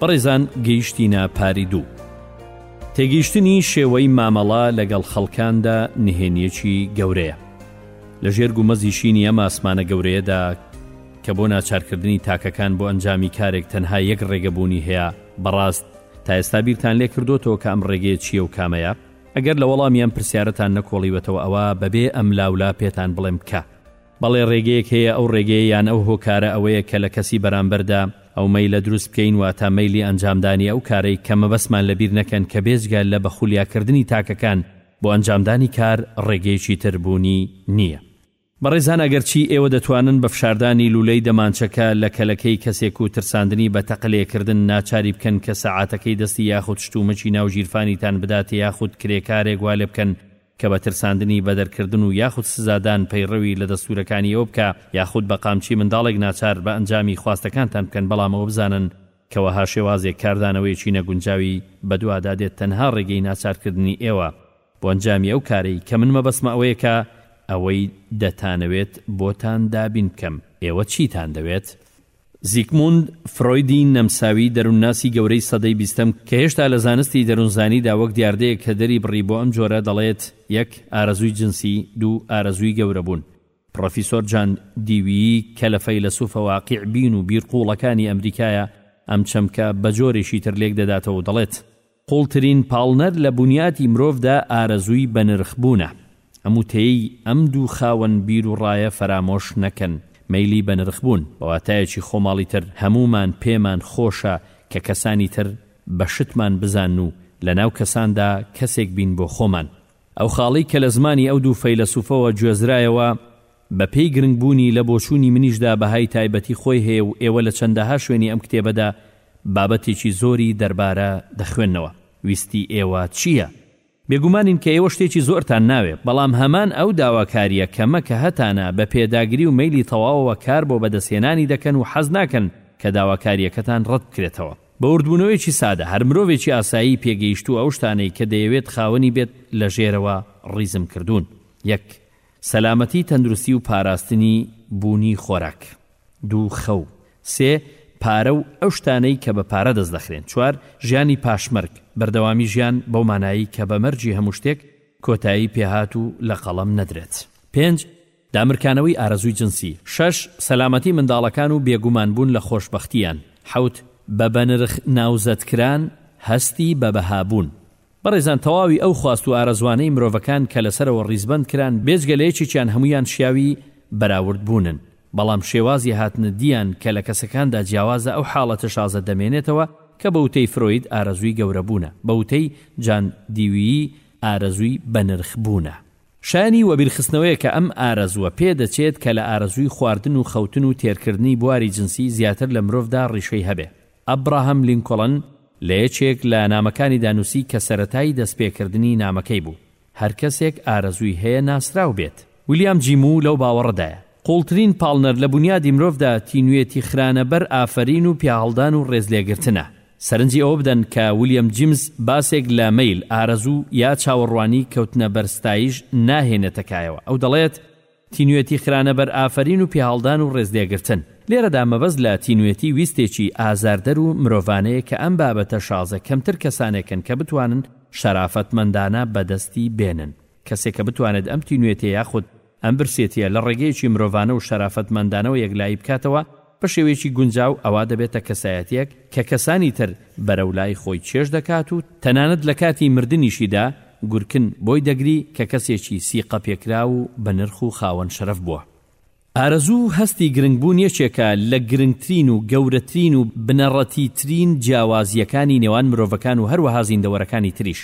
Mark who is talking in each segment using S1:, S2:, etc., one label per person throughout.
S1: بەڕێزان گەیشتینە پاری دوو. تێگەیشتنی شێوەی مامەڵە لەگەڵ خەڵکاندا نهێنیەکی گەورەیە. لە ژێر گومەزی شینی ئەم ئاسمانە گەورەیەدا کە بۆ ناچارکردنی تاکەکان بۆ ئەنجامی کارێک تەنها یەک ڕێگەبوونی هەیە بەڕاست تا ئێستا بیرتان لێ کردوتەوە کە ئەم ڕێگەیە چییە و کامەیە ئەگەر لە وەڵامی ئەم پرسیارەتان نەکۆڵیوەتەوە ئەوا بەبێ ئەملاولا پێتان بڵێم کە بەڵێ ڕێگەیەک هەیە، ئەو ڕێگەیە یان ئەو هۆکارە ئەوەیە کە لە کەسی بەرامبەردا ئەو مەیلە دروست بکەین، واتە مەیلی ئەنجامدانی ئەو کارەی کە مەبەستمان لەبیر نەکەن کە بێجگە لە بەخولیاکردنی تاکەکان بۆ ئەنجامدانی کار ڕێگەیەکی تر بوونی نییە. بەڕێزان ئەگەرچی ئێوە دەتوانن بە فشاردانی لوولەی دەمانچەکە لە کەلەکەی کەسێک و ترساندنی بە تەق لێکردن ناچاری بکەن کە سەعاتەکەی دەستی یاخود شتومەکی ناو گیرفانیتان بداتێ یاخود کرێکارێک وا لێبکەن کە بە ترساندنی بەدەرکردن و یاخود سزادان پەیڕەوی لە دەستورەکانی ئەو بکا یاخود بە قامچی منداڵێک ناچار بە ئەنجامی خواستەکانتان بکەن بەڵام ئەوە بزانن کە وەها شێوازێک کاردانەوەیەکی نەگونجاوی بەدوادا دێت تەنها ڕێگەی ناچارکردنی ئێوە بۆ ئەنجامی ئەو کارەی کە من مەبەستمە ئەوەیە کە ئەوەی دەتانەوێت بۆتان دابین بکەم ئێوە چیتان دەوێت؟ زیگموند فرۆیدی نەمساوی دەروونناسی گەورەی سەدەی بیستەم کە هێشتا لە زانستی دەروونزانیدا وەک دیاردەیەک کە دەری بڕی بۆ ئەم جۆرە دەڵێت، یەک، ئارەزووی جنسی، دوو، ئارەزووی گەورەبوون. پڕۆفیسۆر جان دیویی کە لە فەیلەسووفە واقیع بین و بیرقووڵەکانی ئەمریکایە، ئەم چەمکە بە جۆرێکی تر لێک دەداتەوە و دەڵێت، قوڵترین پاڵنەر لە بونیاتی مرۆڤدا ئارەزووی بەنرخ بوونە. ئەم وتەیەی ئەم دوو خاوەن بیر و ڕایە فەرامۆش نەکەن، مەیلی بەنرخ بوون، بە واتایەکی خۆماڵی تر، هەموومان پێمان خۆشە کە کەسانی تر بە شتمان بزانن و لە ناو کەساندا کەسێک بین بۆ خۆمان. ئەو خاڵەی کە لە زمانی ئەو دوو فەیلەسوفەوە گوێزرایەوە، بە پێی گرنگبوونی لە بۆچوونی منیشدا بەهای تایبەتی خۆی هەیە و ئێوە لە چەندەها شوێنی ئەم کتێبەدا بابەتێکی زۆری دەربارە دەخوێننەوە. ویستی ئێوە چییە؟ بێگومانین کە ئێوە شتێکی زۆرتان ناوێ، بەڵام هەمان ئەو داواکارییە کەمە کە هەتانە بە پێداگری و مەیلی تەواوەوە کار بۆ بەدەستهێنانی دەکەن و حەز ناکەن کە داواکارییەکەتان ڕەت بکرێتەوە. بە وردبوونەوەیەکی سادە، هەر مرۆڤێکی ئاسایی پێگەیشتووە ئەو شتانەی کە دەیەوێت خاوەنی بێت لە ژێرەوە ڕیزم کردوون. یەک. سەلامەتی تەندروستی و پاراستنی بوونی خۆراک. دوو خەو. سێ پارە و ئەو شتانەی کە بە پارە دەست دەخرێن. چوار ژیانی پاش مەرگ، بەردەوامی ژیان بەو مانایەی کە بە مەرگی هەموو شتێک کۆتایی پێهات و لە قەڵەم نەدرێت. پێنج دامرکانەوەی ئارەزووی جنسی. شەش سەلامەتی منداڵەکان و بێگومان بوون لە خۆشبەختییان. حەوت بە بەنرخ ناوزەدکران، هەستی بەبەهابوون. بەڕێزان تەواوی ئەو خواست و ئارەزوانەی مرۆڤەکان کە لەسەرەوە ڕیزبەند کران بێجگە لە یەکێکیان هەموویان شیاوی بەراورد بوونن بەڵام شێوازی هاتنە دییان کە لە کەسەکاندا جیاوازە ئەو حاڵەتە شازە دەمێنێتەوە کە بە وتەی فرۆید ئارەزووی گەورە بوونە بە وتەی جان دیویی ئارەزووی بەنرخ بوونە شایانی وەبیرخستنەوەیە کە ئەم ئارەزووە پێ دەچێت کە لە ئارەزووی خواردن و خەوتن و تێرکردنی بواری جنسی زیاتر لە مرۆڤدا ڕیشەی هەبێ. ئەبراهام لینکۆڵن لە یەکێک لە نامەکانیدا نووسی کە سەرەتای دەستپێکردنی نامەکەی بوو، هەر کەسێک ئارەزووی هەیە ناسراو بێت. ویلیام جی موو لەو باوەڕەدایە، قووڵترین پاڵنەر لە بونیادی مرۆڤدا تینوێتی خرانە بەر ئافەرین و پیاهەڵدان و ڕێزلێگرتنە. سەرنجی ئەوە بدەن کە ویلیام جیمز باسێک لە مەیل، ئارەزوو، یا چاوەڕوانی کەوتنە بەر ستایش ناهێنێتە کایەوە. ئەو دەڵێت، تینوێتی خرانە بەر ئافەرین و پێهەڵدان و ڕێزلێگرتن. لێرەدا مەبەست لە تینوێتی ویستێکی ئازاردەر و مرۆڤانەیە کە ئەم بابەتە شازە کەمتر کەسانێکن کە بتوانن شەرافەتمەندانە بەدەستی بێنن. کەسێک کە بتوانێت ئەم تینوێتیە یاخود ئەم برسێتیە لە ڕێگەیەکی مرۆڤانە و شەرافەتمەندانەوە یەکلایی بکاتەوە، بە شێوەیەکی گونجاو ئەوا دەبێتە کەسایەتییەک کە کەسانی تر بەرەو لای خۆی چێژ دەکات و تەنانەت لە کاتی مردنیشیدا گورکن بۆی دەگری کە کەسێکی سیقەپێکراو و بەنرخ و خاوەن شەرەف بووە. ئارەزوو و هەستی گرنگبوون یەکێکە لە گرنگترین و گەورەترین و بنەڕەتیترین جیاوازییەکانی نێوان مرۆڤەکان و هەروەها زیندەوەرەکانی تریش،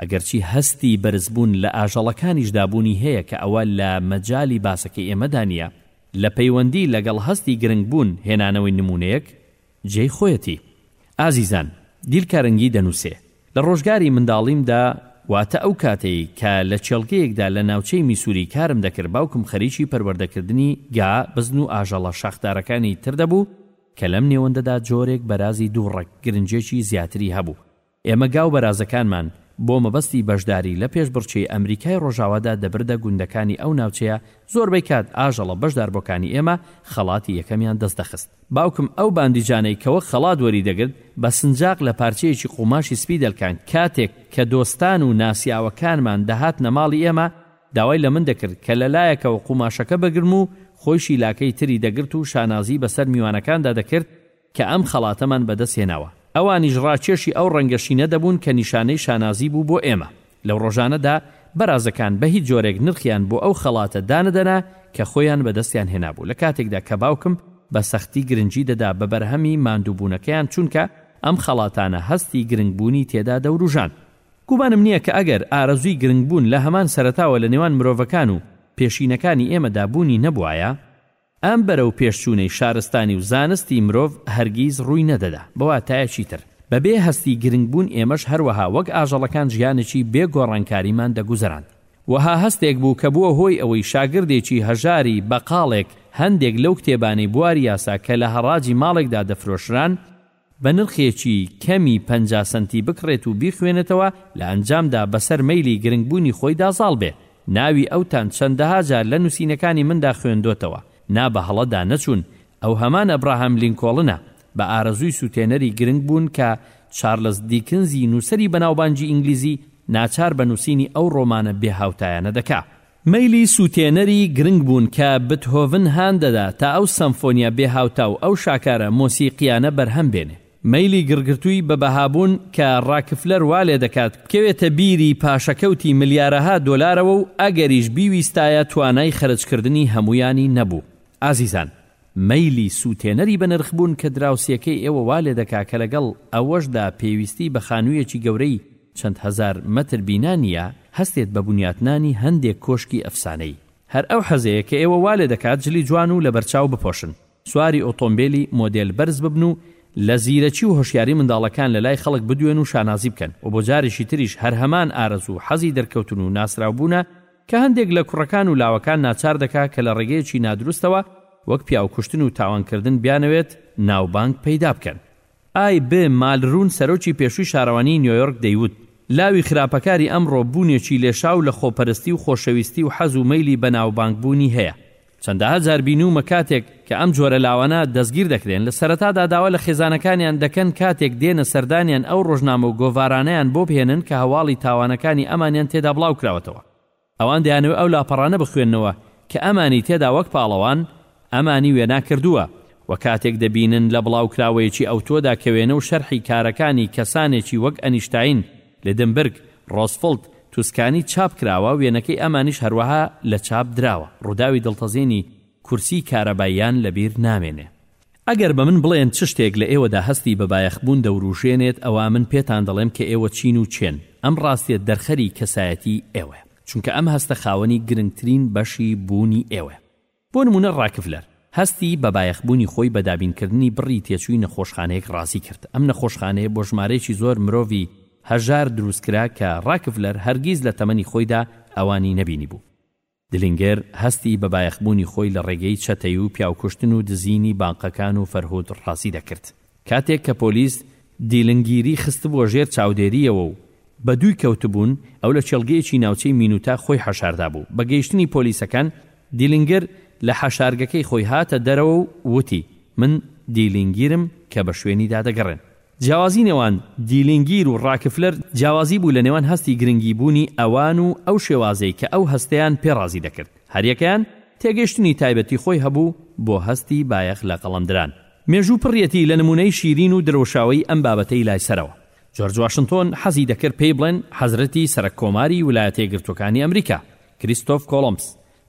S1: ئەگەرچی هەستی بەرزبوون لە ئاژەڵەکانیشدا بوونی هەیە کە ئەوە لە مەجالی باسەکەی ئێمەدا نییە، لە پەیوەندی لەگەڵ هەستی گرنگبوون هێنانەوەی نموونەیەک جێی خۆیەتی. ئازیزان دیلکارنگی دەنووسێ، لە ڕۆژگاری منداڵیمدا واتە ئەو کاتەی کە لە کێڵگەیەکدا لە ناوچەی میسوری کارم دەکرد باوکم خەریکی پەروەردەکردنی گا، بزن و ئاژەڵە شاخدارەکانی تر دەبوو کە لەم نێوەندەدا جۆرێک بەرازی دوو ڕەگ گرنگییەکی زیاتری هەبوو. ئێمە گا و بەرازەکانمان بۆ مەبەستی بەشداری لە پێشبڕکێی ئەمریکای ڕۆژاوادا دەبردە گوندەکانی ئەو ناوچەیە، زۆربەی کات ئاژەڵە بەشداربوەکانی ئێمە خەڵاتی یەکەمیان دەست دەخست. باوکم ئەو باندیجانەی کە وەک خەڵات وەری دەگرت بە سنجاق لە پارچەیەکی قوماشی سپی دەلکاند، کاتێک کە دۆستان و ناسیاوەکانمان دەهاتنە ماڵی ئێمە داوای لە من دەکرد کە لە لایەکەوە قوماشەکە بگرم و خۆیشی لاکەی تری دەگرت و شانازی بەسەر میوانەکاندا دەکرد، کە ئەم خەڵاتەمان بەدەست هێناوە، ئەوانیش ڕاکێشی ئەو ڕەنگە شینە دەبوون کە نیشانەی شانازی بوو بۆ ئێمە. لەو ڕۆژانەدا بەرازەکان بە هیچ جۆرێک نرخیان بۆ ئەو خەڵاتە دانەدەنا کە خۆیان بەدەستیان هێنابوو، لە کاتێکدا کە باوکم بە سەختی گرنگی دەدا بە بەرهەمی ماندووبوونەکەیان چونکە ئەم خەڵاتانە هەستی گرنگبوونی تێدا دەوروژاند. گومانم نییە کە ئەگەر ئارەزووی گرنگبوون لە هەمان سەرەتاوە لە نێوان مرۆڤەکان و پێشینەکانی ئێمەدا بوونی نەبوایە، ئەم بەرەو پێش چوونەی شارستانی و زانستی مرۆڤ هەرگیز ڕووی نەدەدا، بە واتایەکی تر، بە بێ هەستی گرنگ بوون ئێمەش هەروەها وەک ئاژەڵەکان ژیانێکی بێ گۆڕانکاریمان دەگوزەراند. وەها هەستێک بوو کە بووە هۆی ئەوەی شاگردێکی هەژاری بەقاڵێک هەندێک لەو کتێبانەی بواری یاسا کە لە هەڕاجی ماڵێکدا دەفرۆشران، بە نرخێکی کەمی پەنجا سەنتی بکڕێت و بیخوێنێتەوە، لە ئەنجامدا بەسەر مەیلی گرنگبوونی خۆیدا زاڵ بێ. ناوی ئەو تان چەندەها جار لە نووسینەکانی مندا خوێندۆتەوە. نا بە هەڵەدا نەچوون، ئەو هەمان ئەبراهام لینکۆڵنە، بە ئارەزووی سووتێنەری گرنگ بوون کە چارلس دیکنزی نووسەری بەناوبانگی ئینگلیزی ناچار بە نووسینی ئەو ڕۆمانە بێ هاوتایانە دەکا. مەیلی سووتێنەری گرنگ بوون کە بتهۆڤن هان دەدا تا ئەو سەمفۆنیا بێهاوتا و ئەو شاکارە مۆسیقییانە بەرهەم بێنێ. مەیلی گڕگرتووی بە بەهابوون کە ڕاکفلەر وا لێ دەکات بکەوێتە بیری پاشەکەوتی ملیارەها دۆلارەوە و ئەگەریش بیویستایە توانای خەرجکردنی هەموویانی نەبوو. ئازیزان! مەیلی سووتێنەری بەنرخبوون کە دراوسێکەی ئێوە وا لێدەکا کە لەگەڵ ئەوەشدا پێویستیی بە خانوویەکی گەورەی چەند هەزار مەتر بینا نییە، هەستێت بە بنیاتنانی هەندێک کۆشکی ئەفسانەیی. هەر ئەو حەزەیە کە ئێوە وا لێدەکات جلی جوان و لەبەرچاو بپۆشن، سواری ئۆتۆمبێلی مۆدێل بەرز ببن و لە زیرەکی و هۆشیاریی منداڵەکان لەلای خەڵک بدوێن و شانازی بکەن و بۆ جارێکی تریش هەر هەمان ئارەزوو و حەزی دەرکەوتن و ناسراوبوونە کە هەندێک لە کوڕەکان و لاوەکان ناچار دەکا کە لە ڕێگەیەکی نادروستەوە وەک پیاوکوشتن و تاوانکردن بیانەوێت ناوبانگ پەیدا بکەن. ئای ب مالرون سەرۆکی پێشووی شارەوانیی نیۆیۆرک دەیوت، لاوی خراپەکاری ئەمڕۆ بوونێکی لێشاو لە خۆپەرستی و خۆشەویستی و حەز و مەیلی بەناوبانگبوونی هەیە. چەندەها جار بینوومە کاتێک کە ئەم جۆرە لاوانە دەستگیر دەکرێن، لە سەرەتادا داوا لە خێزانەکانیان دەکەن کاتێک دێنە سەردانیان ئەو ڕۆژنامە و گۆڤارانەیان بۆ بهێنن کە هەواڵی تاوانەکانی ئەمانیان تێدا بڵاو کراوەتەوە. ئەوان دەیانەوێت ئەو لاپەڕانە بخوێننەوە کە ئەمانی تێدا وەک پاڵەوان ئەمانی وێنا کردووە و کاتێک دەبینن لە بڵاوکراوەیەکی ئەوتۆدا کە وێنە و شەرحی کارەکانی کەسانێکی وەک ئەنیشتاین لێدنبرگ، ڕۆزفڵت، توسکانی چاپ کراوە، وێنەکەی ئەمانیش هەروەها لە چاپ دراوە. ڕووداوی دڵتەزێنی کورسیی کارەباییان لە بیر نامێنێ. ئەگەر بە من بڵێن چ شتێک لە ئێوەدا هەستی بە بایەخبوون دەورووژێنێت، ئەوا من پێتان دەڵێم کە ئێوە چین و کێن. ئەم ڕاستییە دەرخەری کەسایەتیی ئێوەیە. چونکە ئەم هەستە خاوەنی گرنگترین بەشی بوونی ئێوەیە. بۆ نموونە ڕاکفلەر هەستی بە بایەخبوونی خۆی بە دابینکردنی بڕی تێچووی نەخۆشخانەیەک ڕازی کرد، ئەم نەخۆشخانەیە بۆ ژمارەیەکی زۆر مرۆڤی هەژار دروستکرا کە ڕاکفلەر هەرگیز لە تەمەنی خۆیدا ئەوانی نەبینیبوو. دلینگەر هەستی بە بایەخبوونی خۆی لە ڕێگەی چەتەی و پیاوکوشتن و دزینی بانقەکان و فەرهود ڕازی دەکرد. کاتێک کە پۆلیس دیلنگیری خستبووە ژێر چاودێرییەوە و بەدووی کەوتبوون، ئەو لە کێڵگەیەکی ناوچەی مینوتا خۆی حەشاردابوو. بە گەیشتنی پۆلیسەکان، دیلنگر لە حەشارگەکەی خۆی هاتە دەرەوە و وتی، من دیلنگیرم کە بە شوێنیدا دەگەڕێم. جیاوازی نێوان دیلنگیر و ڕاکفلەر جیاوازی بوو لە نێوان هەستی گرنگیبوونی ئەوان و ئەو شێوازەی کە ئەو هەستەیان پێ ڕازی دەکرد. هەریەکەیان تێگەیشتنی تایبەتی خۆی هەبوو بۆ هەستی بایەخ لە قەڵەمدران. مێژوو پڕیەتی لە نموونەی شیرین و درەوشاوەی ئەم بابەتەی لای سەرەوە. جۆرج واشنتۆن حەزی دەکرد پێی بڵێن حەزرەتی سەرەک کۆماری ولایەتەیەکگرتووەکانی ئەمریکا، کریستۆف کۆڵۆمبس،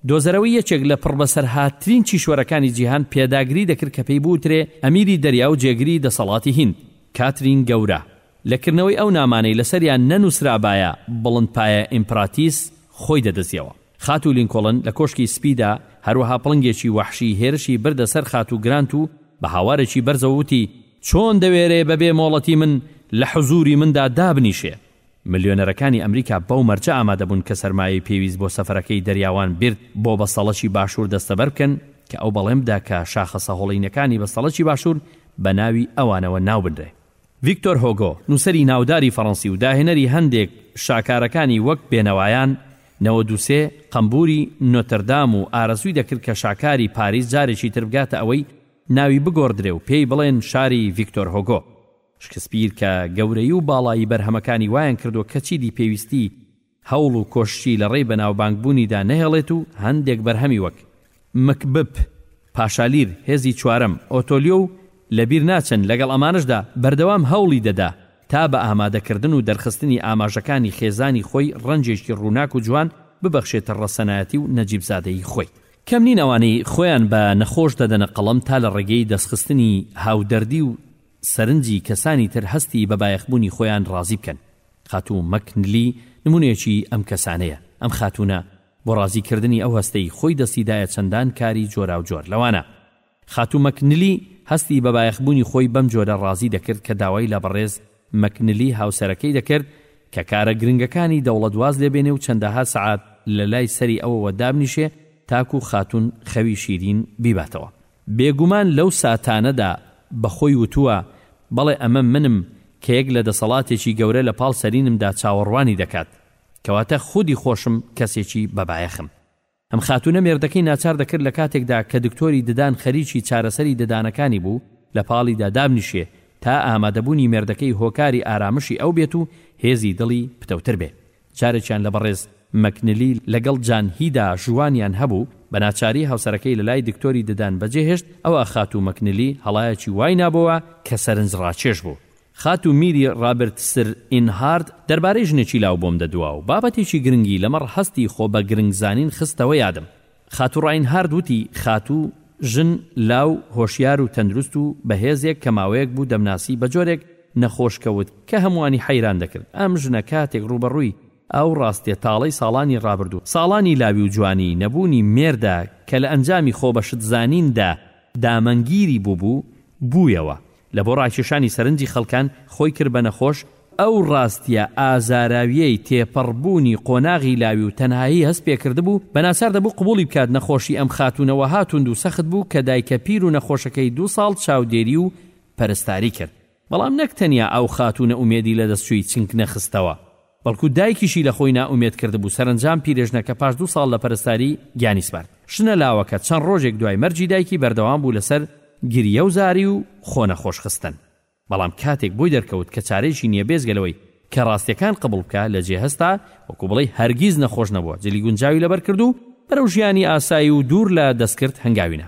S1: دۆزەرەوەی یەکێک لە پڕبەسەرهاتترین کیشوەرەکانی جیهان پێداگری دەکرد کە پێی بوترێ ئەمیری دەریا و جێگری دەسەڵاتی هیند، کاترین گەورە، لە کردنەوەی ئەو نامانەی لەسەریان نەنووسرابایە بڵندپایە ئیمپراتیس خۆی دەدزیەوە. خاتوو لینکۆڵن لە کۆشکی سپیدا هەروەها پڵنگێکی وەحشی هێرشی بردە سەر خاتوو گرانت و بە هاوارێکی بەرزەوە وتی، چۆن دەوێرێ بە بێ مۆڵەتی من لە حزووری مندا دابنیشێ؟ ملیۆنەرەکانی ئەمریکا بەو مەرجە ئامادە بوون کە سەرمایەی پێویست بۆ سەفەرەکەی دەریاوان بیرت بۆ بەستەڵەکی باشوور دەستەبەر بکەن کە ئەو بەڵێن بدا کە شاخە سەهۆڵینەکانی بەستەڵەکی باشوور بە ناوی ئەوانەوە ناو بنرێ. ڤیکتۆر هۆگۆ، نووسەری ناوداری فەڕەنسی و داهێنەری هەندێک شاکارەکانی وەک بێنەوایان، نەوەد و سێ، قەمبووری نۆتردام و ئارەزووی دەکرد کە شاکاری پاریس جارێکی تر بگاتە ئەوەی ناوی بگۆڕدرێ و پێی بڵێن شاری ڤیکتۆر هۆگۆ. شکسپیر کە گەورەیی و باڵایی بەرهەمەکانی وایان کردووە کە چیدی پێویستی هەوڵ و کۆششی لە ڕێی بەناوبانگبوونیدا نەهێڵێت و هەندێک بەرهەمی وەک، مکبپ، پاشالیر، هێزی چوارەم، ئۆتۆلیۆ و لەبیر ناچن، لەگەڵ ئەمانەشدا بەردەوام هەوڵی دەدا تا بە ئامادەکردن و دەرخستنی ئاماژەکانی خێزانی خۆی ڕەنجێکی ڕووناک و جوان ببەخشێتە ڕەسەنایەتی و نەجیبزادەیی خۆی. کەم نین ئەوانەی خۆیان بە نەخۆش دەدەنە قەڵەم تا لە ڕێگەی دەستخستنی هاودەردی و سەرنجی کەسانی تر هەستی بەبایەخبوونی خۆیان ڕازی بکەن. خاتوو مەک نلی نموونەیەکی ئەم کەسانەیە. ئەم خاتوونە بۆ ڕازی کردنی ئەو هەستەی خۆی دەستی دایە چەندان کاری جۆراوجۆر. لەوانە خاتوو مەک نلی هەستی بە بایەخ بوونی خۆی بەم جۆرە ڕازی دەکرد کە داوای لە بەڕێز مەک نلی هاوسەرەکەی دەکرد کە کارە گرنگەکانی دەوڵەت واز لێ بێنێ و چەندەها سەعات لە لای سەری ئەوەوە دابنیشێ تاکوو خاتوون خەوی شیرین بیباتەوە. بێگومان لەو ساتانەدا بە خۆی وتووە، بەڵێ ئەمە منم کە یەک لە دەسەڵاتێکی گەورە لە پاڵ سەرینمدا چاوەڕوانی دەکات. کەواتە خودی خۆشم کەسێکی بەبایەخم. ئەم خاتوونە مێردەکەی ناچار دەکرد لە کاتێکدا کە دکتۆری ددان خەریکی چارەسەری ددانەکانی بوو لە پاڵیدا دابنیشێ تا ئامادەبوونی مێردەکەی هۆکاری ئارامشی ئەو بێت و هێزی دڵی پتەوتر بێ. جارێکیان لە بەڕێز مەکنلی لەگەڵ جان هیدا ژووانیان هەبوو، بەناچاری هاوسەرەکەی لەلای دکتۆری ددان بەجێهێشت، ئەوا خاتوو مەکنلی هەڵایەکی وای نابۆوە کە سەرنجڕاکێش بوو. خاتوو میری ڕابرت سر ئینهارد دەربارەی ژنێکی لاو بۆم دەدوا و بابەتێکی گرنگی لەمەڕ هەستی خۆبەگرنگزانین خستەوە یادم. خاتوو ڕاینهارد وتی، خاتوو، ژن، لاو، هۆشیار و تەندروست و بەهێزێک کە ماوەیەک بوو دەمناسی بە جۆرێک نەخۆش کەوت کە هەمووانی حەیران دەکرد. ئەم ژنە کاتێک ڕووبەڕووی ئەو ڕاستییە تاڵەی ساڵانی ڕابردوو، ساڵانی لاوی و جوانیی نەبوونی مێردا کە لە ئەنجامی خۆبەشتزانیندا دامەنگیری بووبوو، بوویەوە، لە بۆ ڕاکێشانی سەرنجی خەڵکان خۆی کرد بە نەخۆش، ئەو ڕاستییە ئازاراوییەی تێپەڕ بوونی قۆناغی لاوی و تەنهایی هەست پێ کردبوو، بە ناچار دەبوو قبووڵی بکات نەخۆشی ئەم خاتوونە وەها توند و سەخت بوو کە دایکە پیر و نەخۆشەکەی دوو ساڵ چاودێری و پەرستاری کرد. بەڵام نەک تەنیا ئەو خاتوونە ئومێدی لە دەست چووی چنگ نەخستەوە، بەڵکو دایکیشی لە خۆی نائومێد کردبوو، سەرەنجام پیرێژنەکە پاش دوو ساڵ لە پەرستاری گیانی سپارد. ژنە لاوەکە چەند ڕۆژێک دوای مەرگی دایکی بەردەوام بوو لەسەر گریە و زاری و خۆ نەخۆش خستن، بەڵام کاتێک بۆی دەرکەوت کە چارەیەکی نییە بێجگە لەوەی کە ڕاستیەکان قبوڵ بکا لە جێ هەستا وەکو بڵێی هەرگیز نەخۆش نەبووە جلی گونجاوی لەبەر کرد و بەرەو ژیانی ئاسایی و دوور لە دەستکرد هەنگاوی نا.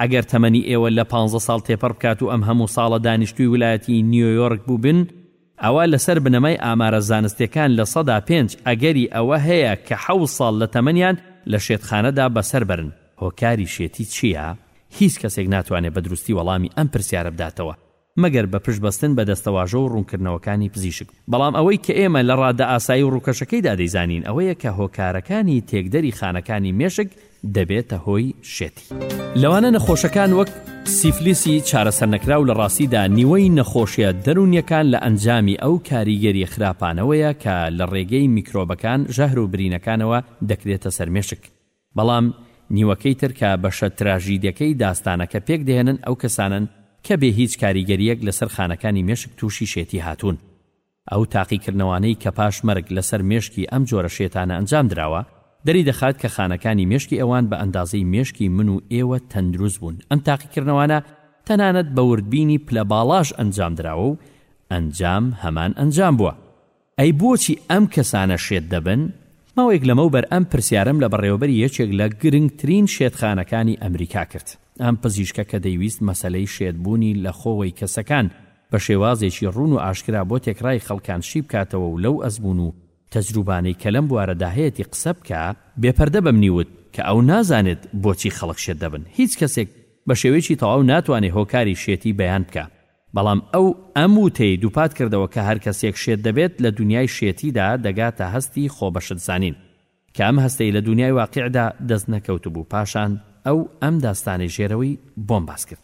S1: ئەگەر تەمەنی ئێوە لە پانزە ساڵ تێپەڕ بکات و ئەم هەموو ساڵە دانیشتووی ولایەتی نیۆیۆرک بووبن، ئەوا لەسەر بنەمای ئامارە زانستیەکان لە سەدا پێنج ئەگەری ئەوە هەیە کە حەوت ساڵ لە تەمەنیان لە شێتخانەدا بەسەر بەرن. هۆکاری شێتی چیە؟ هیچ کەسێک ناتوانێت بە دروستی وەڵامی ئەم پرسیارە بداتەوە، مەگەر بە پشت بەستن بە دەستەواژە و ڕوونکردنەوەکانی پزیشک. بەڵام ئەوەی کە ئێمە لە ڕادە ئاسایی و ڕووکەشەکەیدا دەیزانین ئەوەیە کە هۆکارەکانی تێکدەری خانەکانی مێشک دەبێتە هۆی شێتی. لەوانە نەخۆشەکان وەک سیفلیسی چارەسەرنەکراو لە ڕاستیدا نیوەی نەخۆشیە دەروونیەکان لە ئەنجامی ئەو کاریگەریە خراپانەوەیە کە لە ڕێگەی میکرۆبەکان، ژەهر و برینەکانەوە دەکرێتە سەر مێشک. بەڵام نیوەکەی تر کە بەشە تراژیدەکەی داستانەکە پێک دەهێنن ئەو کەسانەن کە بێ هیچ کاریگەرییەک لەسەر خانەکانی مێشک تووشی شێتی هاتوون. ئەو تاقیکردنەوانەی کە پاش مەرگ لەسەر مێشکی ئەم جۆرە شێتانە ئەنجام دراوە دەری دەخات کە خانەکانی مێشکی ئەوان بە ئەندازەی مێشکی من و ئێوە تەندروست بوون. ئەم تاقیکردنەوانە تەنانەت بە وردبینی پلە باڵاش ئەنجام دراوە و ئەنجام هەمان ئەنجام بووە. ئەی بۆچی ئەم کەسانە شێت دەبن؟ ماوەیەک لەمەوبەر ئەم پرسیارەم لە بەڕێوەبەری یەکێک لە گرنگترین شێتخانەکانی ئەمریکا کرد. ئەم پزیشکە کە دەیویست مەسەلەی شێتبوونی لەخۆوەی کەسەکان بە شێوازێکی ڕوون و ئاشکرا بۆ تێکڕای خەڵکان شی بکاتەوە و لەو ئەزموون و تەجروبانەی کە لەم بوارەدا هەیەتی قسە بکا، بێ پەردە بەمنی وت کە ئەو نازانێت بۆچی خەڵک شێت دەبن. هیچ کەسێک بە شێوەیەکی تەواو ناتوانێ هۆکاری شێتی بەیان بکا. بەڵام ئەو ئەم وتەی دووپات کردەوە کە هەر کەسێک شێت دەبێت لە دونیای شێتیدا دەگاتە هەستی خۆ بەشت زانین کە ئەم هەستەی لە دونیای واقیعدا دەست نەکەوتبوو پاشان ئەو ئەم داستانەی ژێرەوەی بۆم باس کرد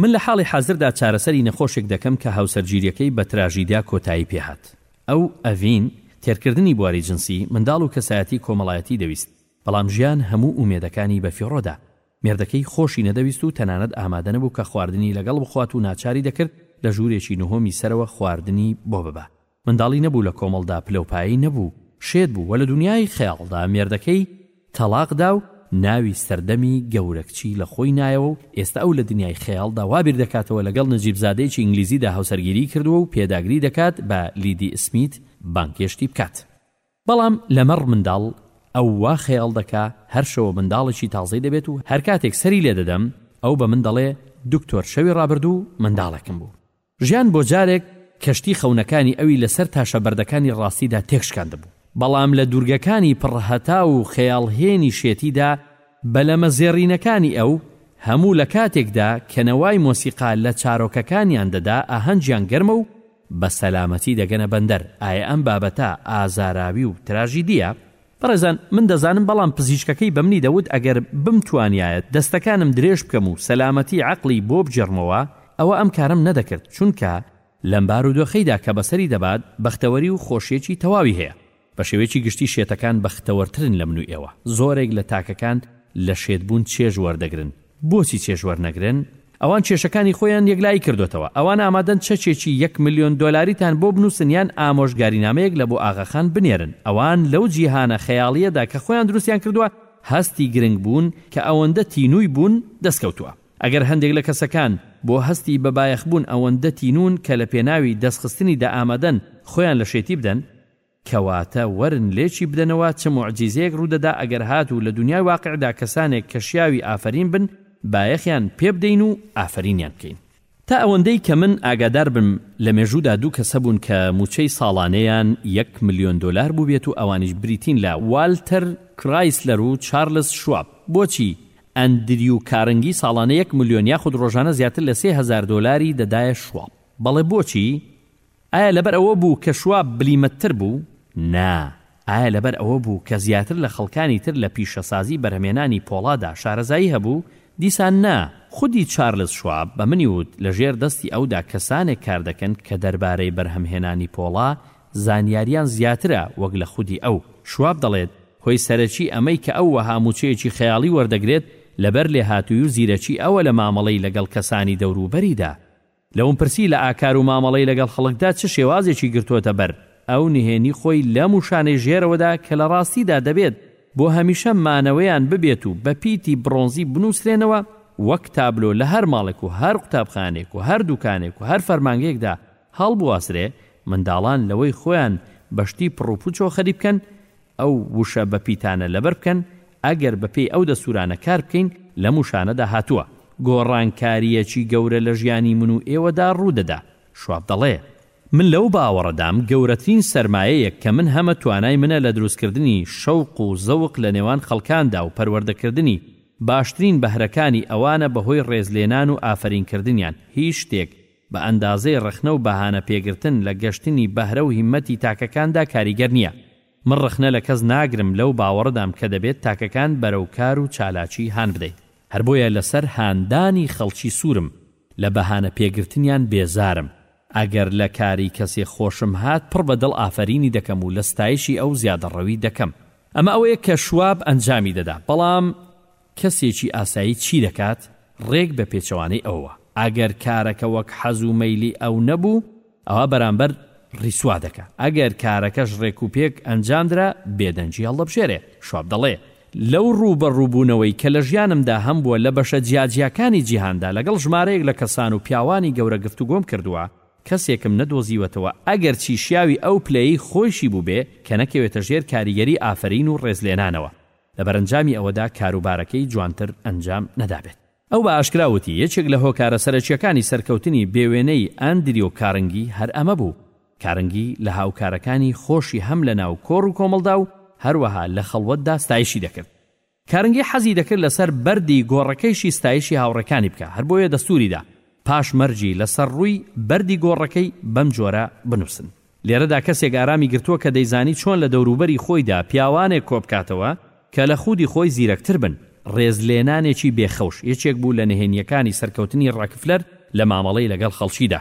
S1: من لە حاڵی حازردا چارەسەری نەخۆشێک دەکەم کە هاوسەرگیریەکەی بە تراژیدیا کۆتایی پێهات ئەو، ئەڤین، تێرکردنی بواری جنسی، منداڵ و کەسایەتی کۆمەڵایەتی دەویست بەڵام ژیان هەموو ئومێدەکانی بەفیڕۆدا، مێردەکەی خۆشی نەدەویست و تەنانەت ئامادە نەبوو کە خواردنی لەگەڵ بخوات و ناچاری دەکرد لە ژوورێکی نهۆمی سەرەوە خواردنی بۆ ببا. منداڵی نەبوو لە کۆمەڵدا پلەوپایەی نەبوو، شێت بوو و لە دونیای خەیاڵدا مێردەکەی تەڵاق دا و ناوی سەردەمی گەورەکچی لە خۆی نایەوە و ئێستە ئەو لە دونیای خەیاڵدا وا بیر دەکاتەوە لەگەڵ نەجیبزادەیەکی ئینگلیزیدا هاوسەرگیریی کردووە و پێداگری دەکات بە لیدی سمیت بانگهێشتی بکات. بەڵام لەمەڕ منداڵ ئەو وا خەیاڵ دەکا هەر شەوە منداڵێکی تازەی دەبێت و هەر کاتێک سەری لێ دەدەم ئەو بە من دەڵێ دکتۆر شەوی ڕابردوو منداڵێکم بوو. ژیان بۆ جارێک کەشتی خەونەکانی ئەوی لە سەر تاشە بەردەکانی ڕاستیدا تێک شکاندبوو، بەڵام لە دوورگەکانی پڕ هەتاو و خەیاڵهێنی شێتیدا بەلەمە زێڕینەکانی ئەو هەموو لە کاتێکدا کە نەوای مۆسیقا لە چارۆکەکانیان دەدا ئاهەنگیان گەرمە و بە سەلامەتی دەگەنە بەندەر، ئایە ئەم بابەتە ئازاراوی و تراژیدییە؟ بەڕێزان من دەزانم بەڵام پزیشکەکەی بە منی دەوت ئەگەر بمتوانیایە دەستەکانم درێژ بکەم و سەلامەتی عەقڵی بۆ بگێڕمەوە ئەوە ئەم کارەم نەدەکرد چونکە لەم بارودۆخەیدا کە بەسەری دەبات بەختەوەری و خۆشیەکی تەواوی هەیە. بە شێوەیەکی گشتی شێتەکان بەختەوەرترن لە من و ئێوە. زۆرێک لە تاکەکان لە شێتبوون چێژ وەردەگرن. بۆچی چێژ وەرنەگرن؟ ئەوان کێشەکانی خۆیان یەکلایی کردۆتەوە. ئەوان ئامادەن چەکێکی یەک ملیۆن دۆلاریتان بۆ بنووسن یان ئامۆژگارینامەیەک لە بۆ ئاغاخان بنێرن. ئەوان لەو جیهانە خەیاڵییەدا کە خۆیان دروستیان کردووە، هەستی گرنگبوون کە ئەوەندە تینووی بوون، دەستکەوتووە. ئەگەر هەندێک لە کەسەکان بۆ هەستی بەبایەخبوون ئەوەندە تینوون کە لەپێناوی دەستخستنیدا ئامادەن خۆیان لە شێتی بدەن، کەواتە وەرن لێکی بدەنەوە چ موعجیزەیەک ڕوودەدا ئەگەر هاتوو لە دونیای واقیعدا کەسانێک کە شیاوی ئافەرین بن بایەخیان پێبدەین و ئافەرینیان بکەین. تا ئەوەندەی کە من ئاگادار بم لە مێژوودا دوو کەس هەبوون کە مووچەی ساڵانەیان یەک ملیۆن دۆلار بووبێت و ئەوانیش بریتین لە والتەر کرایسلەر و چارلس شواب. بۆچی ئەندریو کارنگی ساڵانە یەک ملیۆن یاخود ڕۆژانە زیاتر لە سێ هەزار دۆلاری دەدایە شواب؟ بەڵێ بۆچی؟ ئایا لەبەر ئەوە بوو کە شواب بلیمەتتر بوو؟ نا، ئایا لەبەر ئەوە بوو کە زیاتر لە خەڵکانی تر لە پیشەسازی بەرهەمێنانی پۆڵادا شارەزایی هەبوو؟ دیسان نا، خودی چارلز شواب بە منی وت لە ژێر دەستی ئەودا کەسانێک کار دەکەن کە دەربارەی بەرهەمهێنانی پۆڵا زانیاریان زیاترە وەک لە خودی ئەو. شواب دەڵێت، هۆی سەرەکی ئەمەی کە ئەو وەها مووچەیەکی خەیاڵی وەردەگرێت لەبەر لێهاتوویی و زیرەکی ئەوە لە مامەڵەی لەگەڵ کەسانی دەوروبەریدا. لەوم پرسی لە ئاکار و مامەڵەی لەگەڵ خەڵکدا چ شێوازێکی گرتۆتە بەر ئەو نهێنی خۆی لەم وشانەی ژێرەوەدا کە لە ڕاستیدا دەبێت بۆ هەمیشە مانەوەیان ببێت و بە پیتی بڕۆنزی بنووسرێنەوە وەک تابلۆ لە هەر ماڵێک و هەر قوتابخانەیەک و هەر دووکانێک و هەر فەرمانگەیەکدا هەڵبواسرێ منداڵان لەوەی خۆیان بە شتی پڕوپوچەوە خەریبکەن ئەو وشە بە پیتانە لەبەر بکەن، ئەگەر بە پێی ئەو دەستوورانە کار بکەین، لەم وشانەدا هاتووە، گۆڕانکارییەکی گەورە لە ژیانی من و ئێوەدا ڕوو دەدا. شواب دەڵێ، من لەو باوەڕەدام گەورەترین سەرمایەیەک کە من هەمە توانای منە لە دروستکردنی شەوق و زەوق لە نێوان خەڵکاندا و پەروەردەکردنی باشترین بەهرەکانی ئەوانە بەهۆی ڕێزلێنان و ئافەرینکردنیان، هیچ شتێک، بە ئەندازەی ڕەخنە و بەهانە پێگرتن لە گەشتنی بەهرە و هیمەتی تاکەکاندا کاریگەر نییە. من ڕەخنە لە کەس ناگرم لەو باوەڕەدام کە دەبێت تاکەکان بەرەو کار و چالاکی هان بدەین. هەر بۆیە لەسەر هاندانی خەڵکی سوورم، لە بەهانە پێگرتنیان بێزارم. ئەگەر لە کاری کەسێک خۆشم هات پڕ بە دڵ ئافەرینی دەکەم و لە ستایشی ئەو زیادەڕەوی دەکەم. ئەمە ئەوەیە کە شواب ئەنجامی دەدا. بەڵام. کەسێکی ئاسایی چی دەکات ڕێک بە پێچەوانەی ئەوە، ئەگەر کارەکە وەک حەز و مەیلی ئەو نەبوو ئەوا بەرامبەر ڕیسوا دەکا، ئەگەر کارەکەش ڕێک و پێک ئەنجام درا بێدەنگی هەڵدەبژێرێ. شواب دەڵێ، لەو ڕووبەڕووبوونەوەی کە لە ژیانمدا هەمبووە لە بەشە جیاجیاکانی جیهاندا لەگەڵ ژمارەیەک لە کەسان و پیاوانی گەورە گفتوگۆم کردووە، کەسێکم نەدۆزیوەتەوە ئەگەرچی شیاوی ئەو پلەیەی خۆیشی بووبێ کە نەکەوێتە ژێر کاریگەری ئافەرین و ڕێزلێنانەوە. لە بەرەنجامی ئەوەدا کاروبارەکەی جوانتر ئەنجام نەدابێت. ئەو بە ئاشکرا وتی، یەکێک لە هۆکارە سەرەکییەکانی سەرکەوتنی بێوێنەی ئاندریۆ کارنگی هەر ئەمە بوو، کارنگی لە هاوکارەکانی خۆشی هەم لەناو کۆڕ و کۆمەڵدا و هەروەها لە خەڵوەتدا ستایشی دەکرد. کارنگی حەزی دەکرد لەسەر بەردی گۆڕەکەیشی ستایشی هاوڕێکانی بکا، هەر بۆیە دەستووری دا پاش مەرگی لەسەر ڕووی بەردی گۆڕەکەی بەم جۆرە بنووسن. لێرەدا کەسێک ئارامی گرتووە کە دەیزانی چۆن لە دەوروبەری خۆیدا پیاوانێک کۆبکاتەوە کە لە خودی خۆی زیرەکتر بن. ڕێزلێنانێکی بێخەوش یەکێک بوو لە نهێنییەکانی سەرکەوتنی ڕاکفلەر لە مامەڵەی لەگەڵ خەڵکیدا.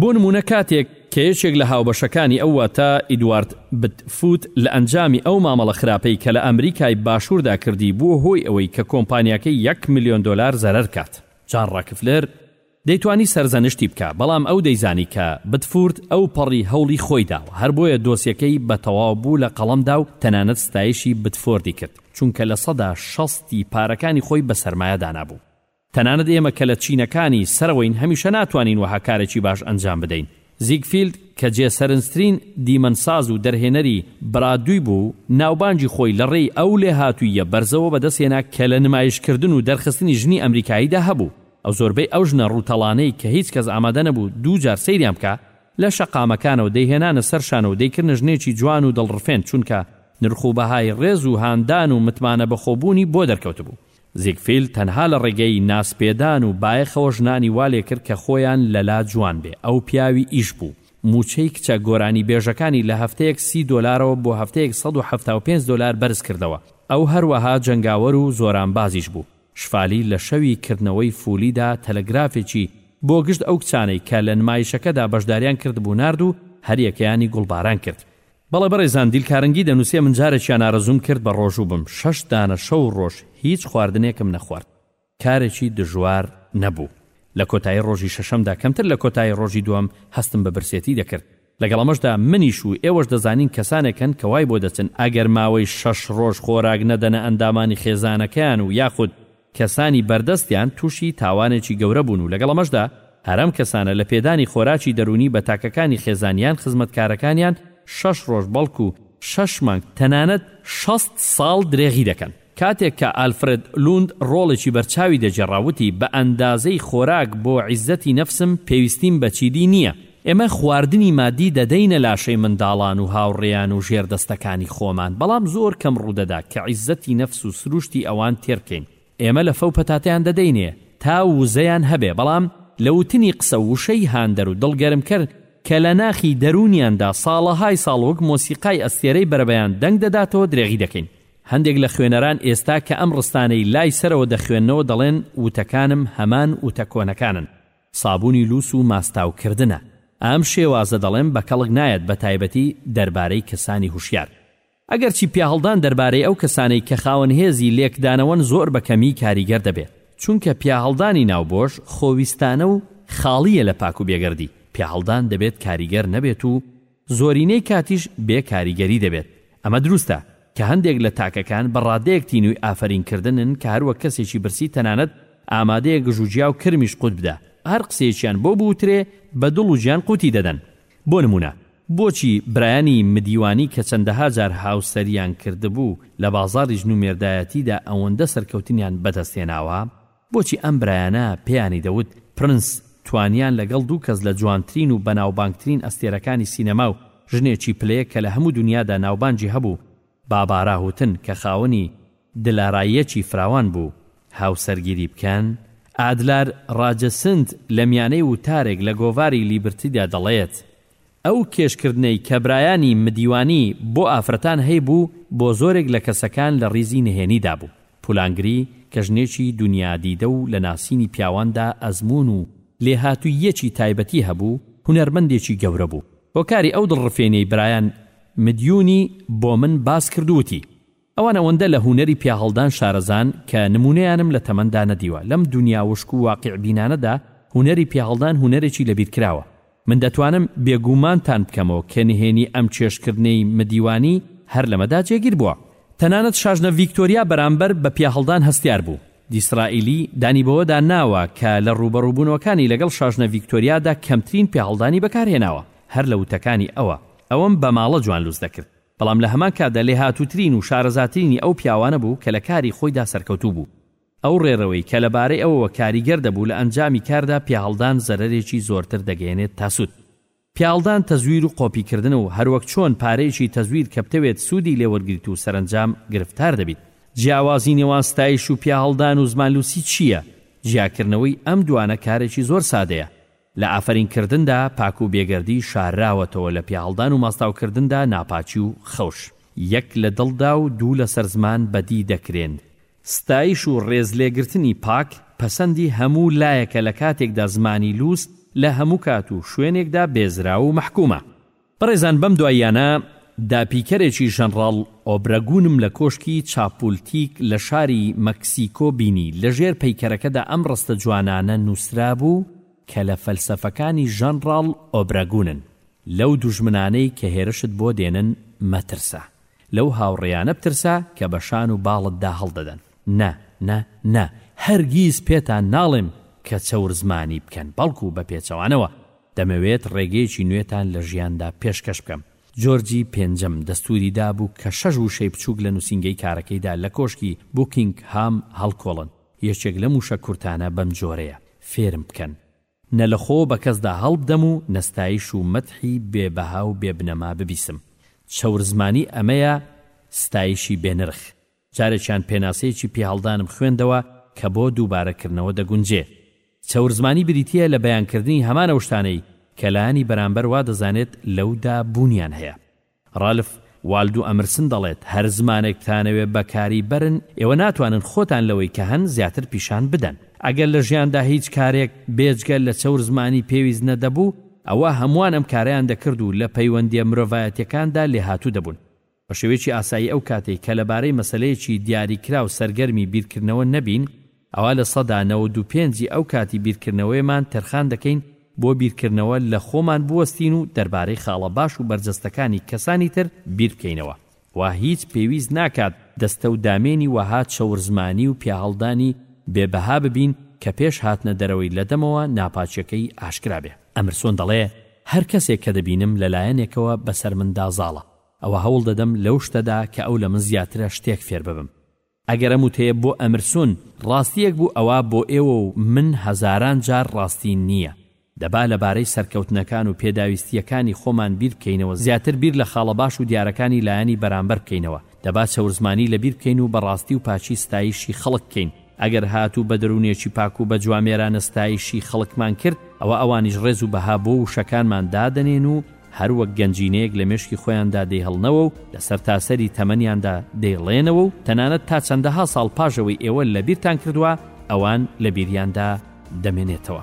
S1: بۆ نموونە کاتێک کە یەکێک لە هاوبەشەکانی ئەو واتە ئیدوارد بتفوت لە ئەنجامی ئەو مامەڵە خراپەی کە لە ئەمریکای باشووردا کردی بووە هۆی ئەوەی کە کۆمپانیاکەی یەک ملیۆن دۆلار زەرەر کات، جان ڕاکفلەر، دەیتوانی سەرزەنشتی بکا بەڵام ئەو دەیزانی کە بدفورد ئەو پەڕی هەوڵی خۆی داوە هەر بۆیە دۆسیەکەی بە تەواو بوو لە قەڵەم دا و تەنانەت ستایشی بدفۆردی کرد چونکە لە سەدا شەست ی پارەکانی خۆی بە سەرمایە دانابوو تەنانەت ئێمە کە لە چینەکانی سەرەوەین هەمیشە ناتوانین وەها کارێکی باش ئەنجام بدەین زیگفیلد کە جێ سەرنجترین دیمەنساز و دەرهێنەری برادوی بوو، ناوبانگی خۆی لە ڕێی ئەو لێهاتووییە بەرزەوە بەدەستهێنا کە لە نمایشکردن و دەرخستنی ژنی ئەمریکاییدا هەبوو. ئەو زۆربەی ئەو ژنە ڕووتەڵانەی کە هیچ کەس ئامادە نەبوو دوو جار سەیریان بکا، لە شەقامەکانەوە دەیهێنانە سەر شانۆ و دەیکردنە ژنێکی جوان و دڵڕفێن چونکە نرخ و بەهای ڕێز و هاندان و متمانەبەخۆبوونی بۆ دەرکەوتبوو. زیگفیلد تەنها لە ڕێگەی نازپێدان و بایەخەوە ژنانی وا لێکرد کە خۆیان لەلا جوان بێ، ئەو پیاوی ئیش بوو، مووچەی کچە گۆرانیبێژەکانی لە هەفتەیەک سی دۆلارەوە بۆ هەفتەیەک سەد و حەفتا و پێنج دۆلار بەرز کردەوە، ئەو هەروەها جەنگاوەر و زۆرانبازیش بوو، شفالی لە شەوی کردنەوەی فولیدا تەلەگرافێکی بۆ گشت ئەو کچانەی کە لە نمایشەکەدا بەشداریان کردبوو نارد و هەریەکەیانی گوڵباران کرد، بەڵێ بەڕێزان دیل کارنگی دەنووسێ من جارێکیان ئارەزووم کرد بە ڕۆژوو بم شەش دانە شەو و ڕۆژ هیچ خواردنێکم نەخوارد کارێکی دژوار نەبوو لە کۆتایی ڕۆژی شەشەمدا کەمتر لە کۆتایی ڕۆژی دووەم هەستم بە برسێتی دەکرد لەگەڵ ئەمەشدا منیش و ئێوەش دەزانین کەسانێک هەن کە وای بۆ دەچن ئەگەر ماوەی شەش ڕۆژ خۆراک نەدەنە ئەندامانی خێزانەکەیان و یاخود کەسانی بەردەستیان تووشی تاوانێکی گەورە بوون و لەگەڵ ئەمەشدا هەر ئەم کەسانە لە پێدانی خۆراکی دەروونی بە تاکەکانی خێزان یان خزمەتکارەکانیان شەش ڕۆژ بەڵکو شەش مانگ تەنانەت شەست ساڵ درێغی دەکەن. کاتێک کە ئالفرێد لوند ڕۆڵێکی بەرچاوی دەگێڕا وتی، بە ئەندازەی خۆراک بۆ عیزەتی نەفسم پێویستیم بە چیدی نییە. ئێمە خواردنی مادی دەدەینە لاشەی منداڵان و هاوڕێیان و ژێردەستەکانی خۆمان، بەڵام زۆر کەم ڕوودەدا کە عیززەتی نەفس و سرووشتی ئەوان تێر بکەین. ئێمە لەفە و پەتاتەیان دەدەینێ تا وزەیان هەبێ، بەڵام لە وتنی قسە و وشەی هاندەر و دڵگەرمکەر کە لە ناخی دەروونیاندا ساڵەهای ساڵ وەک مۆسیقای ئەستێرەی بەرەبەیان دەنگ دەداتەوە درێغی دەکەین. هەندێک لە خوێنەران ئێستا کە ئەم ڕستانەی لای سەرەوە دەخوێننەوە دەڵێن وتەکانم هەمان وتە کۆنەکانن، سابونی لوس و ماستاو کردنە. ئەم شێوازە دەڵێم بە کەڵک نایەت بە تایبەتی دەربارەی کەسانی هوشیار. ئەگەرچی پیاهەڵدان دەربارەی ئەو کەسانەی کە خاوەن هێزی لێکدانەوەن زۆر بە کەمی کاریگەر دەبێ چونکە پیاهەڵدانی ناوبۆش خۆویستانە و خاڵییە لە پاک و بێگەردی، پیاهەڵدان دەبێت کاریگەر نەبێت و، زۆرینەی کاتیش بێ کاریگەری دەبێت. ئەمە دروستە کە هەندێک لە تاکەکان بە ڕادەیەک تینووی ئافەرین کردنن کە هەروەک کەسێکی برسی تەنانەت ئامادەیە گژوگیا و کرمیش قوت بدا هەر قسەیەکیان بۆ بوترێ بە دڵ و گیان قوتی دەدەن بۆ نمونە بۆچی برایانی مدیوانی کە چەندەها جار هاوسەریان کردبوو لە بازاڕی ژن و مێردایەتیدا ئەوەندە سەرکەوتنیان بەدەست هێناوە؟ بۆچی ئەم برایانە پێیانی دەوت پرنس توانیان لەگەڵ دوو کەس لە جوانترین و بەناوبانگترین ئەستێرەکانی سینەما و ژنێکی پلەیەک کە لە هەموو دونیادا ناوبانگی هەبوو بابارا هوتن کە خاوەنی دلاراییەکی فراوان بوو هاوسەرگیری بکەن؟ ئادلار راجەسنت لە میانەی وتارێک لە گۆڤاری لیبرتیدا دەڵێت، ئەو کێشکردنەی کە برایانی مدیوانی بۆ ئافرەتان هەیبوو بۆ زۆرێک لە کەسەکان لە ڕیزی نهێنیدا بوو. پولانگری کە ژنێکی دونیادیدە و لە ناسینی پیاواندا ئەزموون و لێهاتووییەکی تایبەتی هەبوو، هونەرمەندێکی گەورە بوو. هۆکاری ئەو دڵڕفێنەی برایان مدیونی بۆ من باس کرد و وتی. ئەوان ئەوەندە لە هونەری پیاهەڵدان شارەزان کە نموونەیانم لە تەمەندا نەدیوە. لەم دونیا وشک و واقیعبینانەدا هونەری پیاهەڵدان هونەرێکی لەبیرکراوە. من دەتوانم بێگوومانتان بکەمەوە کە نهێنی ئەم چێژکردنەی مدیوانی هەر لەمەدا جێگیر بووە. تەنانەت شاژنە ڤیکتۆریا بەرامبەر بە پیاهەڵدان هەستیار بوو. دیسرائیلی دانی بەوەدا ناوە کە لە ڕووبەڕووبوونەوەکانی لەگەڵ شاژنە ڤیکتۆریادا کەمترین پیاهەڵدانی بەکارهێناوە. هەر لە وتەکانی ئەوە ئەوەم بە ماڵە جوانلووس دەکرد. بەڵام لە هەمان کاتدا لێهاتووترین و شارەزاترینی ئەو پیاوانە بوو کە لە کاری خۆیدا سەرکەوتوو بوو. ئەو ڕێرەوەی کە لە بارەی ئەوەوە کاریگەر دەبوو لە ئەنجامی کاردا پیاهەڵدان زەرەرێکی زۆرتر دەگەیەنێت تا سوود. پیاهەڵدان تەزویر و قۆپیکردنە و هەروەک چۆن پارەیەکی تەزویر کە بتەوێت سوودی لێ وەرگریت و سەرەنجام گرفتار دەبیت. جیاوازی نێوان ستایش و پیاهەڵدان و زمانلووسی چییە؟ جیاکردنەوەی ئەم دوانە کارێکی زۆر سادەیە. لە ئافەرین کردندا پاک و بێگەردی شاراوەتەوە، لە پیاهەڵدان و ماستاو کردندا ناپاکی و خەوش. یەک لە دڵدا و دوو لەسەر زمان بەدی دەکرێن. ستایش و ڕێزلێگرتنی پاک پەسەندی هەموو لایەکە لە کاتێکدا زمانی لووس لە هەموو کات و شوێنێکدا بێزراو و مەحکومە. بەڕێزان بەم دواییانە دا پیکەرێکی ژەنڕاڵ ئۆبرەگونم لە کۆشکی چاپولتیک لە شاری مەکسیکۆ بینی لە ژێر پەیکەرەکەدا ئەم ڕستە جوانانە نوسرابوو کە لە فەلسەفەکانی ژەنڕاڵ ئۆبرەگونن لەو دوژمنانەی کە هێرشت بۆ دێنن مەترسە لەو هاوڕێیانە بترسە کە بە شان و باڵتدا هەڵدەدەن نە نە نە هەرگیز پێتان ناڵێم کە چەور زمانی بکەن بەڵکو بە پێچەوانەوە دەمەوێت ڕێگەیەکی نوێتان لە ژیاندا پێشکەش بکەم. جۆرجی پێنجەم دەستووری دابوو کە شەش وشەی بچووک لە نووسینگەی کارەکەیدا لە کۆشکی بوکینگهام هەڵکۆڵن. یەکێک لەم وشە کورتانە بەم جۆرەیە، فێرم بکەن. نە لە خۆ بە کەسدا هەڵبدەم و نە ستایش و مەدحی بێ بەها و بێ بنەما ببیسم. چەورزمانی ئەمەیە، ستایشی بێ نرخ. جارێکیان پێناسەیەکی پێهەڵدانم خوێندەوە کە بۆ دووبارەکردنەوە دەگونجێ. چەورزمانی بریتییە لە بەیانکردنی هەمان ئەو شتانەی کە لایەنی بەرامبەر وا دەزانێت لەودا بوونیان هەیە. ڕالف والدو ئەمرسن دەڵێت، هەر زمانێک بتانەوێ بەکاری بەرن، ئێوە ناتوانن خۆتان لەوەی کە هەن زیاتر پیشان بدەن. ئەگەر لە ژیاندا هیچ کارێک بێجگە لە چەورزمانی پێویست نەدەبوو، ئەوا هەمووان ئەم کارەیان دەکرد و لە پەیوەندییە مرۆڤایەتییەکاندا لێهاتوو دەبوون. بە شێوەیەکی ئاسایی ئەو کاتەی کە لەبارەی مەسەلەیەکی دیاریکراو سەرگەرمی بیرکردنەوە نەبین، ئەوا لە سەدا نەوەد و پێنج ی ئەو کاتی بیرکردنەوەیەمان تەرخان دەکەین بۆ بیرکردنەوە لە خۆمان بوەستین و دەربارەی خاڵە باش و بەرجەستەکانی کەسانی تر بیربکەینەوە و هیچ پێویست ناکات دەستە و دامێنی وەها چەورزمانی و پیاهەڵدانی بێ بەها ببین کە پێش هاتنە دەرەوەی لە دەمەوە ناپاکیەکەی ئاشکرا بێ. ئەمرسۆن دەڵێ، هەر کەسێک کە دەبینم لە لایەنێکەوە بەسەر مندا زاڵە، ئەوا هەوڵ دەدەم لەو شتەدا کە ئەو لە من زیاترە شتێک فێر ببم. ئەگەر ئەم وتەیە بۆ ئەمرسون ڕاستییەک بوو ئەوا بۆ ئێوە و من هەزاران جار ڕاستی نییە. دەبا لەبارەی سەرکەوتنەکان و پێداویستییەکانی خۆمان بیر بکەینەوە زیاتر بیر لە خاڵە باش و دیارەکانی لایەنی بەرامبەر بکەینەوە. دەبا چەورزمانی لەبیر بکەین و بە ڕاستی و پاکی ستایشی خەڵک بکەین. ئەگەر هات و بە دەروونێکی پاک و بە جوامێرانە ستایشی خەڵکمان کرد ئەوا ئەوانیش ڕێز و بەها بۆ وشەکانمان دادەنێن و هەر وەک گەنجینەیەک لە مێشکی خۆیاندا دەیهڵنەوە و لە سەرتاسەری تەمەنیاندا دەیڵێنەوە و تەنانەت تا چەندەها ساڵ پاش ئەوەی ئێوە لەبیرتان کردووە ئەوان لە بیریاندا دەمێنێتەوە.